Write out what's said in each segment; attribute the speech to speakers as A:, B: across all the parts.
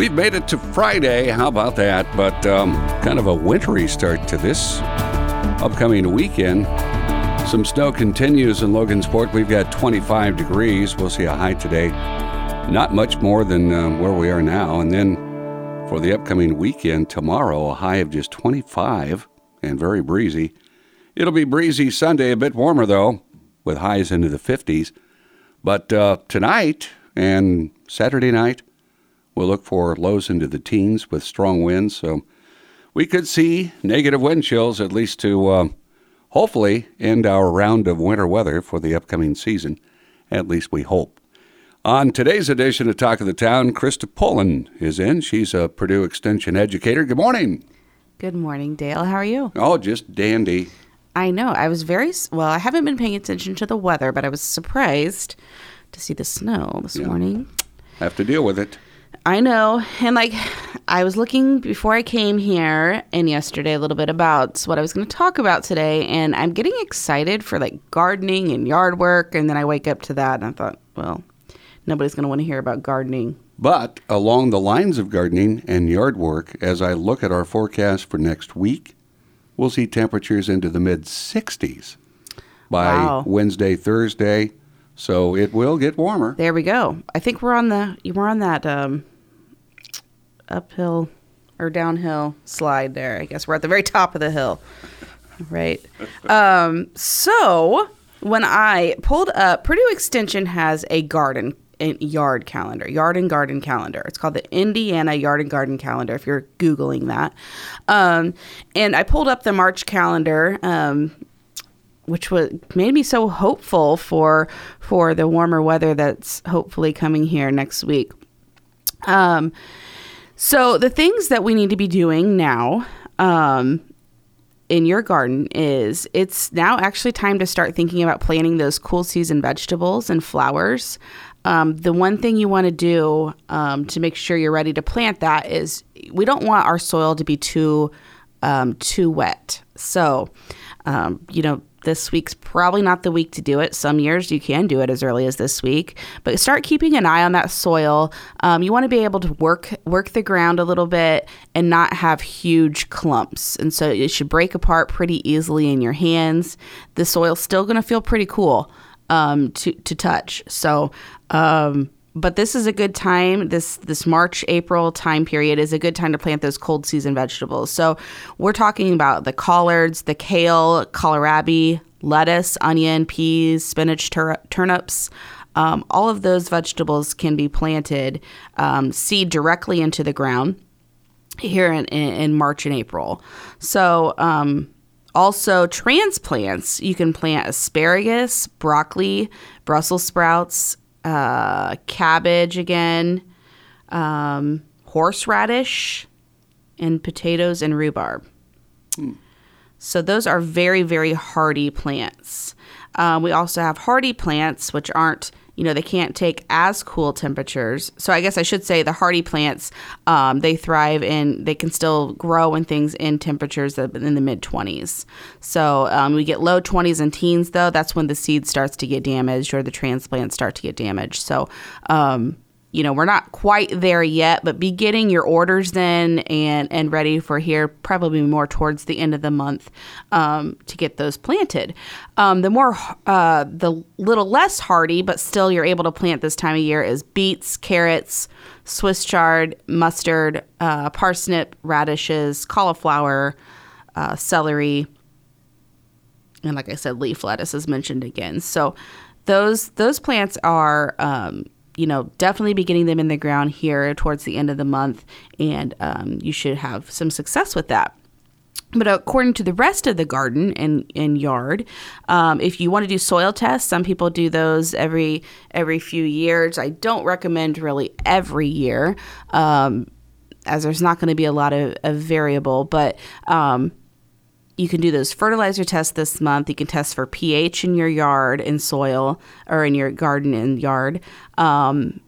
A: We've made it to Friday. How about that? But um, kind of a wintry start to this upcoming weekend. Some snow continues in Logansport. We've got 25 degrees. We'll see a high today. Not much more than uh, where we are now. And then for the upcoming weekend, tomorrow, a high of just 25 and very breezy. It'll be breezy Sunday, a bit warmer though, with highs into the 50s. But uh, tonight and Saturday night, we'll look for lows into the teens with strong winds. So we could see negative wind chills at least to uh, hopefully end our round of winter weather for the upcoming season. At least we hope. On today's edition of Talk of the Town, Krista Pullen is in. She's a Purdue Extension educator. Good morning.
B: Good morning, Dale. How are you?
A: Oh, just dandy.
B: I know. I was very well. I haven't been paying attention to the weather, but I was surprised to see the snow this
A: Yeah.
B: morning.
A: Have to deal with it.
B: I know. And like, I was looking before I came here and yesterday a little bit about what I was going to talk about today. And I'm getting excited for like gardening and yard work. And then I wake up to that and I thought, well, nobody's going to want to hear about gardening.
A: But along the lines of gardening and yard work, as I look at our forecast for next week, we'll see temperatures into the mid 60s by
B: Wow.
A: Wednesday, Thursday. So it will get warmer.
B: There we go. I think we're on the we're on that um, uphill or downhill slide there. I guess we're at the very top of the hill, right? Um, so when I pulled up, Purdue Extension has a garden and yard calendar, yard and garden calendar. It's called the Indiana Yard and Garden Calendar. If you're googling that, um, and I pulled up the March calendar. Um, which was made me so hopeful for for the warmer weather that's hopefully coming here next week. Um, so the things that we need to be doing now um, in your garden is it's now actually time to start thinking about planting those cool season vegetables and flowers. Um, the one thing you want to do um, to make sure you're ready to plant that is we don't want our soil to be too um, too wet. So, um, you know, this week's probably not the week to do it. Some years you can do it as early as this week, but start keeping an eye on that soil. Um, you want to be able to work work the ground a little bit and not have huge clumps. And so it should break apart pretty easily in your hands. The soil's still going to feel pretty cool um, to to touch. So. Um, but this is a good time this this march april time period is a good time to plant those cold season vegetables. So we're talking about the collards the kale kohlrabi lettuce onion peas spinach tur- turnips. Um, all of those vegetables can be planted um, seed directly into the ground here in, in, march and april. So um, also transplants you can plant asparagus broccoli brussels sprouts uh, cabbage again, um, horseradish, and potatoes and rhubarb. So those are very, very hardy plants. Um, we also have hardy plants, which aren't, you know, they can't take as cool temperatures. So I guess I should say the hardy plants, um, they thrive in, they can still grow in things in temperatures in the mid 20s. So um, we get low 20s and teens, though. That's when the seed starts to get damaged or the transplants start to get damaged. So, um, you know, we're not quite there yet, but be getting your orders in and and ready for here probably more towards the end of the month um, to get those planted. Um, the more uh, the little less hardy, but still you're able to plant this time of year is beets, carrots, Swiss chard, mustard, uh, parsnip, radishes, cauliflower, uh, celery, and like I said, leaf lettuce is mentioned again. So those those plants are um, you know definitely be getting them in the ground here towards the end of the month, and um, you should have some success with that. But according to the rest of the garden and, and yard, um, if you want to do soil tests, some people do those every every few years. I don't recommend really every year. Um, as there's not going to be a lot of, of variable, but um, you can do those fertilizer tests this month. You can test for pH in your yard and soil or in your garden and yard. Um,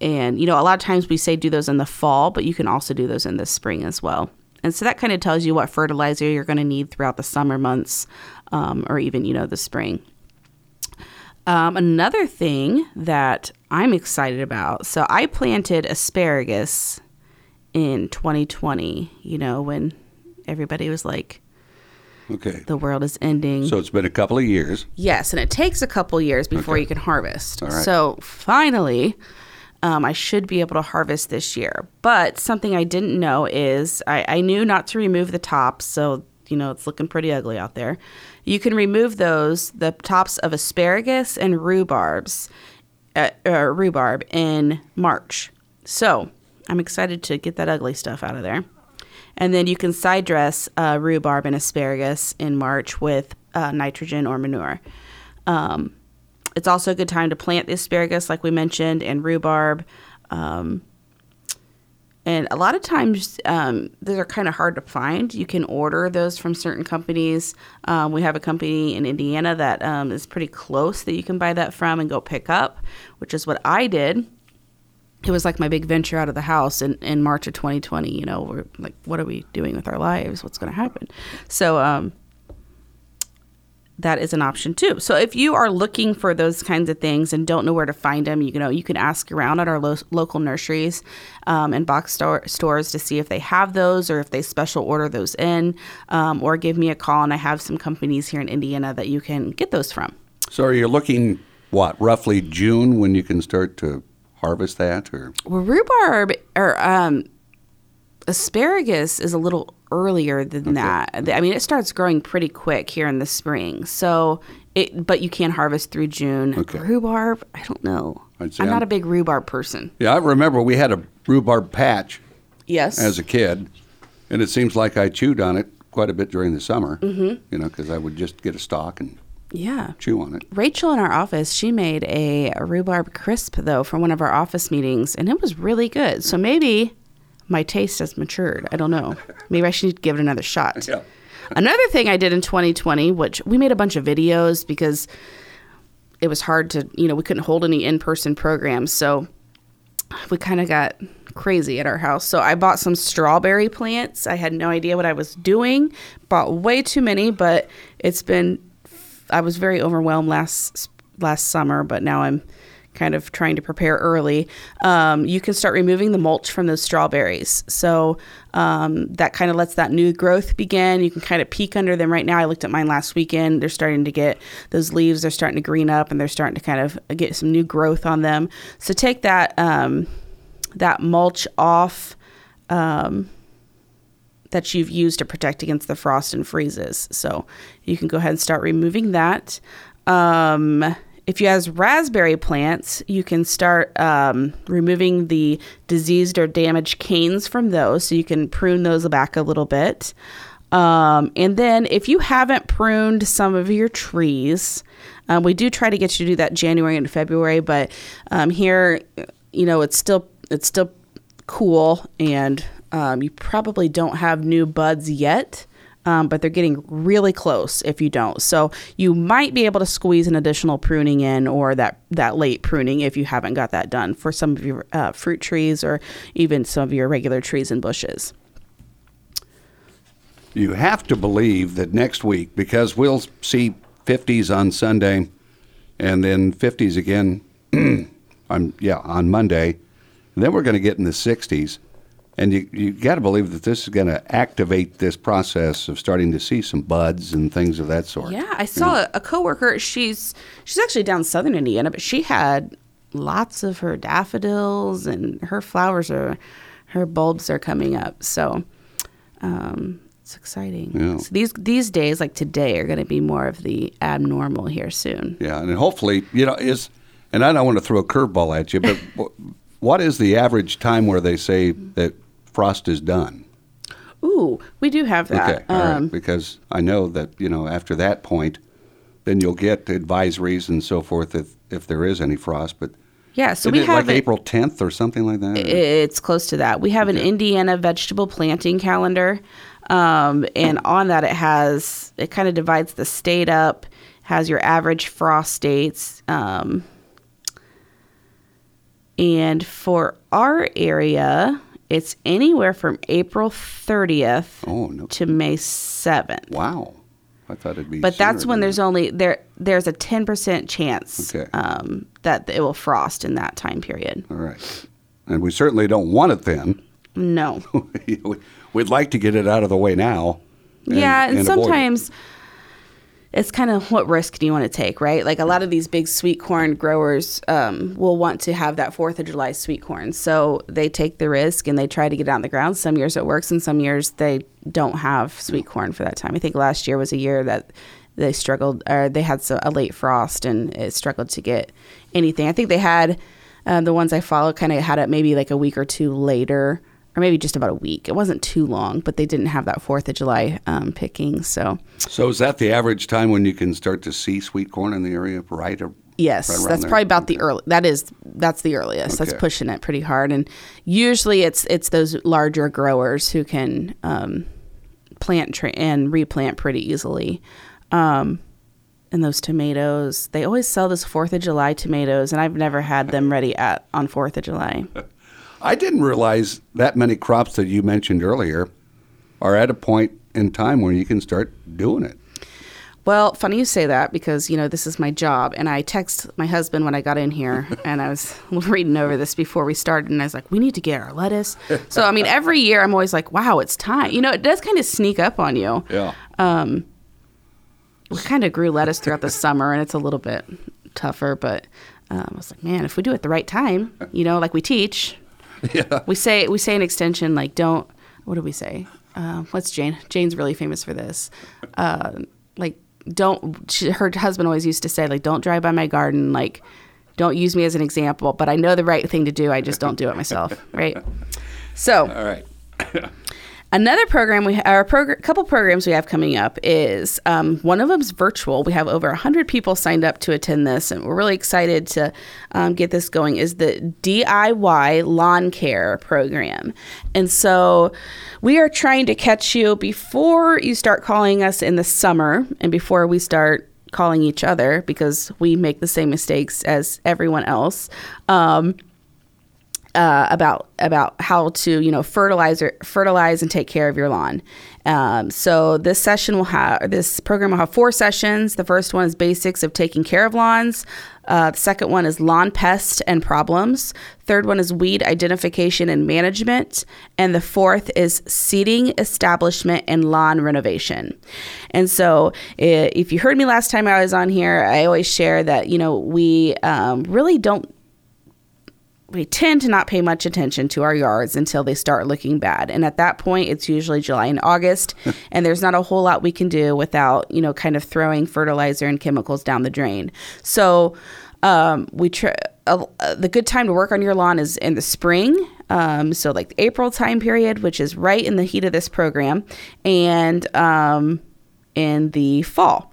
B: and, you know, a lot of times we say do those in the fall, but you can also do those in the spring as well. And so that kind of tells you what fertilizer you're going to need throughout the summer months um, or even, you know, the spring. Um, another thing that I'm excited about so I planted asparagus in 2020, you know, when everybody was like,
A: Okay.
B: the world is ending.
A: So it's been a couple of years.
B: Yes, and it takes a couple years before
A: Okay.
B: you can harvest.
A: All right.
B: So finally, um, I should be able to harvest this year. But something I didn't know is I, I knew not to remove the tops. So, you know, it's looking pretty ugly out there. You can remove those, the tops of asparagus and rhubarbs, uh, uh, rhubarb in March. So I'm excited to get that ugly stuff out of there. And then you can side dress uh, rhubarb and asparagus in March with uh, nitrogen or manure. Um, it's also a good time to plant the asparagus, like we mentioned, and rhubarb. Um, and a lot of times, um, those are kind of hard to find. You can order those from certain companies. Um, we have a company in Indiana that um, is pretty close that you can buy that from and go pick up, which is what I did it was like my big venture out of the house in, in March of 2020. You know, we're like, what are we doing with our lives? What's going to happen? So, um, that is an option too. So if you are looking for those kinds of things and don't know where to find them, you know you can ask around at our lo- local nurseries um, and box store- stores to see if they have those or if they special order those in, um, or give me a call and I have some companies here in Indiana that you can get those from.
A: So are you looking, what, roughly June when you can start to harvest that? Or
B: Well, rhubarb or um, asparagus is a little earlier than that. I mean, it starts growing pretty quick here in the spring. So it, but you can harvest through June.
A: Okay.
B: Rhubarb, I don't know.
A: Say
B: I'm not
A: I'm-
B: a big rhubarb person.
A: Yeah, I remember we had a rhubarb patch
B: Yes.
A: as a kid, and it seems like I chewed on it quite a bit during the summer, mm-hmm. you know, because I would just get a stalk and
B: yeah.
A: chew on it.
B: Rachel in our office, she made a, rhubarb crisp though for one of our office meetings, and it was really good. So maybe my taste has matured. I don't know. Maybe I should give it another shot.
A: Yeah.
B: Another thing I did in 2020, which we made a bunch of videos because it was hard to, you know, we couldn't hold any in person programs. So we kind of got crazy at our house. So I bought some strawberry plants. I had no idea what I was doing, bought way too many, but it's been, I was very overwhelmed last last summer, but now I'm kind of trying to prepare early. Um, you can start removing the mulch from those strawberries. So um, that kind of lets that new growth begin. You can kind of peek under them right now. I looked at mine last weekend. They're starting to get those leaves, they're starting to green up and they're starting to kind of get some new growth on them. So take that, um, that mulch off. Um, that you've used to protect against the frost and freezes. So you can go ahead and start removing that. Um, if you have raspberry plants, you can start um, removing the diseased or damaged canes from those. So you can prune those back a little bit. Um, and then if you haven't pruned some of your trees, um, we do try to get you to do that January and February, but um, here, you know, it's still it's still cool and um, you probably don't have new buds yet. Um, but they're getting really close if you don't. So you might be able to squeeze an additional pruning in, or that that late pruning if you haven't got that done for some of your uh, fruit trees or even some of your regular trees and bushes.
A: You have to believe that next week, because we'll see 50s on Sunday and then 50s again on, yeah, on Monday. And then we're going to get in the 60s. And you, you got to believe that this is going to activate this process of starting to see some buds and things of that sort.
B: Yeah, I saw a, a coworker. She's she's actually down southern Indiana, but she had lots of her daffodils and her flowers are her bulbs are coming up. So um, it's exciting.
A: Yeah.
B: So these these days, like today, are going to be more of the abnormal here soon.
A: Yeah, and hopefully, you know, is, and I don't want to throw a curveball at you, but what is the average time where they say that frost is done?
B: Ooh, we do have that.
A: Okay, all right.
B: Um,
A: Because I know that you know after that point, then you'll get advisories and so forth if if there is any frost. But
B: Yeah, so
A: Isn't
B: we have
A: like
B: it-
A: April 10th or something like that?
B: It's close to that. We have an Indiana vegetable planting calendar, um, and on that it has it kind of divides the state up. Has your average frost dates, um, and for our area, it's anywhere from April 30th
A: oh no!
B: to May 7th.
A: Wow, I thought it'd be.
B: But that's when there's only there there's a 10% chance
A: Okay.
B: um, that it will frost in that time period.
A: All right, and we certainly don't want it then.
B: No.
A: We'd like to get it out of the way now.
B: yeah, and,
A: it.
B: sometimes it's kind of what risk do you want to take, right? Like a lot of these big sweet corn growers um, will want to have that Fourth of July sweet corn, so they take the risk and they try to get it on the ground. Some years it works, and some years they don't have sweet corn for that time. I think last year was a year that they struggled, or they had so, a late frost and it struggled to get anything. I think they had uh, the ones I follow kind of had it maybe like a week or two later. Or maybe just about a week. It wasn't too long, but they didn't have that Fourth of July um, picking. So,
A: So is that the average time when you can start to see sweet corn in the area? Right. Or,
B: Yes,
A: right
B: that's
A: there?
B: probably about the early. That is that's the earliest. That's pushing it pretty hard, and usually it's it's those larger growers who can um, plant tra- and replant pretty easily. Um, and those tomatoes, they always sell those Fourth of July tomatoes, and I've never had them ready at on Fourth of July.
A: I didn't realize that many crops that you mentioned earlier are at a point in time where you can start doing it.
B: Well, funny you say that because, you know, this is my job. And I text my husband when I got in here and I was reading over this before we started and I was like, we need to get our lettuce. So, I mean, every year I'm always like, wow, it's time. You know, it does kind of sneak up on you.
A: Yeah.
B: We kind of grew lettuce throughout the summer and it's a little bit tougher, but um, I was like, man, if we do it the right time, you know, like we teach,
A: Yeah.
B: we say, we say an extension, like, don't, what do we say? Uh, what's Jane? Jane's really famous for this. Uh, like, don't, she, her husband always used to say, like, don't drive by my garden. Like, don't use me as an example, but I know the right thing to do. I just don't do it myself. Right. So,
A: All right.
B: Another program we our progr- couple programs we have coming up is um, one of them's virtual. We have over hundred people signed up to attend this, and we're really excited to um, get this going. Is the DIY lawn care program, and so we are trying to catch you before you start calling us in the summer and before we start calling each other because we make the same mistakes as everyone else. Um, uh, about about how to you know fertilize or, fertilize and take care of your lawn. Um, so this session will have this program will have four sessions. The first one is basics of taking care of lawns. Uh, the second one is lawn pests and problems. Third one is weed identification and management, and the fourth is seeding establishment and lawn renovation. And so, i- if you heard me last time I was on here, I always share that you know we um, really don't we tend to not pay much attention to our yards until they start looking bad. And at that point, it's usually July and August, and there's not a whole lot we can do without, you know, kind of throwing fertilizer and chemicals down the drain. So, um, we try. Uh, uh, the good time to work on your lawn is in the spring. Um, so, like the April time period, which is right in the heat of this program, and um, in the fall.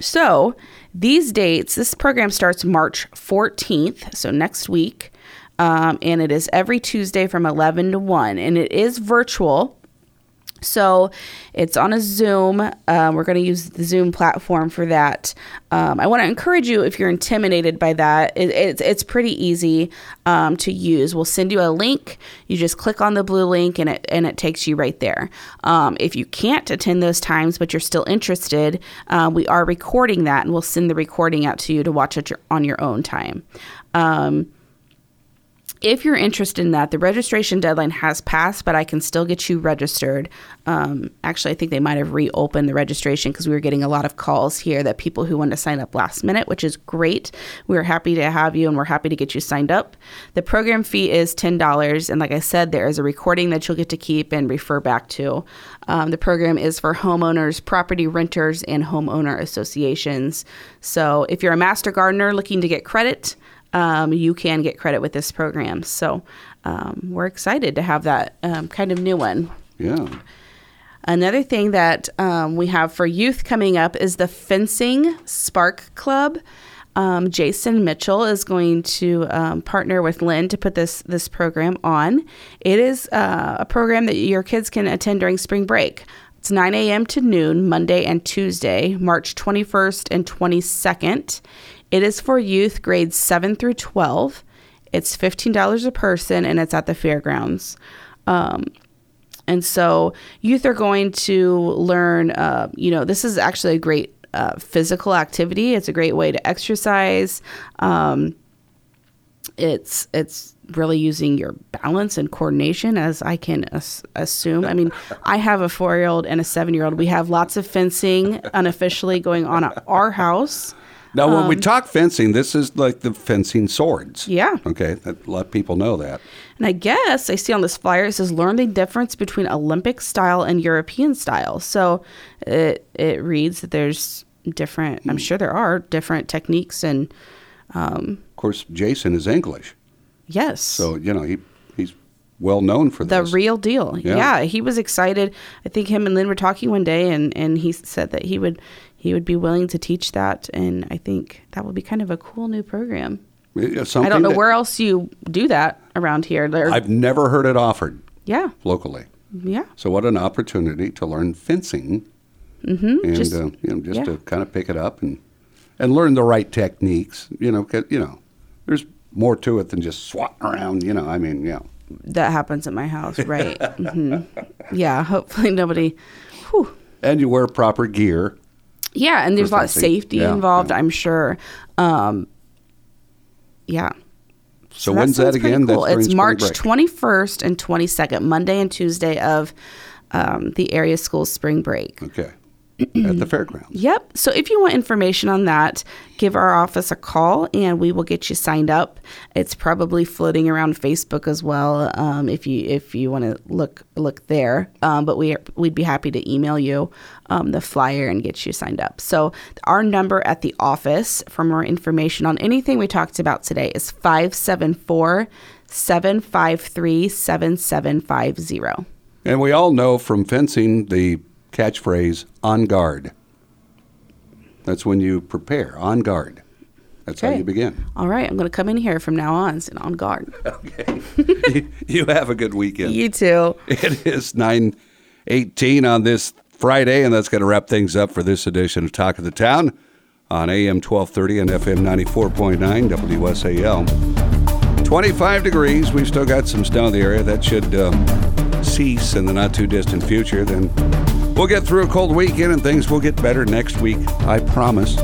B: So, these dates, this program starts March 14th, so next week, um, and it is every Tuesday from 11 to 1, and it is virtual. So it's on a Zoom. Um, we're going to use the Zoom platform for that. Um, I want to encourage you if you're intimidated by that. It, it's it's pretty easy um, to use. We'll send you a link. You just click on the blue link and it and it takes you right there. Um, if you can't attend those times but you're still interested, uh, we are recording that and we'll send the recording out to you to watch it your, on your own time. Um, if you're interested in that, the registration deadline has passed, but I can still get you registered. Um, actually, I think they might have reopened the registration because we were getting a lot of calls here that people who want to sign up last minute, which is great. We're happy to have you and we're happy to get you signed up. The program fee is $10. And like I said, there is a recording that you'll get to keep and refer back to. Um, the program is for homeowners, property renters, and homeowner associations. So if you're a master gardener looking to get credit, um, you can get credit with this program. So um, we're excited to have that um, kind of new one.
A: Yeah.
B: Another thing that um, we have for youth coming up is the Fencing Spark Club. Um, Jason Mitchell is going to um, partner with Lynn to put this this program on. It is uh, a program that your kids can attend during spring break. It's 9 a.m. to noon, Monday and Tuesday, March 21st and 22nd. It is for youth grades 7 through 12. It's $15 a person and it's at the fairgrounds. Um, and so youth are going to learn, uh, you know, this is actually a great uh, physical activity. It's a great way to exercise. Um, it's it's really using your balance and coordination as I can as- assume. I mean, I have a four year old and a seven year old. We have lots of fencing unofficially going on at our house.
A: Now, when we talk fencing, this is like the fencing swords.
B: Um, Yeah.
A: Okay, that, a lot of people know that.
B: And I guess I see on this flyer it says learn the difference between Olympic style and European style. So it it reads that there's different. I'm sure there are different techniques and
A: Of course, Jason is English,
B: yes.
A: so you know he he's well known for
B: the
A: this.
B: real deal.
A: Yeah.
B: Yeah. he was excited. I think him and Lynn were talking one day, and and he said that he would he would be willing to teach that, and I think that would be kind of a cool new program.
A: It's
B: I don't know
A: that
B: where else you do that around here. There,
A: I've never heard it offered
B: yeah,
A: locally.
B: yeah,
A: So what an opportunity to learn fencing, mm-hmm, and
B: just-
A: uh, you know just
B: yeah.
A: to kind of pick it up and and learn the right techniques. You know, you know, there's more to it than just swatting around. You know, I mean, yeah.
B: that happens at my house, right? hmm Yeah, hopefully nobody. Whew.
A: And you wear proper gear.
B: Yeah, and there's a lot of safety
A: Yeah,
B: involved,
A: yeah.
B: I'm sure. Um, yeah.
A: So, when's that
B: sounds pretty
A: again?
B: Cool.
A: That's
B: It's March
A: break.
B: 21st and 22nd, Monday and Tuesday of um, the area school spring break.
A: Okay. At the fairgrounds.
B: Yep. So if you want information on that, give our office a call and we will get you signed up. It's probably floating around Facebook as well. Um, if you if you want to look look there, um, but we we'd be happy to email you um, the flyer and get you signed up. So our number at the office for more information on anything we talked about today is 574 753 7750.
A: And we all know from fencing the catchphrase "on guard." That's when you prepare on guard. That's how you begin.
B: All right, I'm going to come in here from now on and on guard.
A: Okay. you, you have a good weekend.
B: You too.
A: It is 918 on this Friday, and that's going to wrap things up for this edition of Talk of the Town on AM 1230 and FM 94.9 WSAL. 25 degrees. We've still got some snow in the area. That should um, cease in the not too distant future. Then we'll get through a cold weekend and things will get better next week, I promise.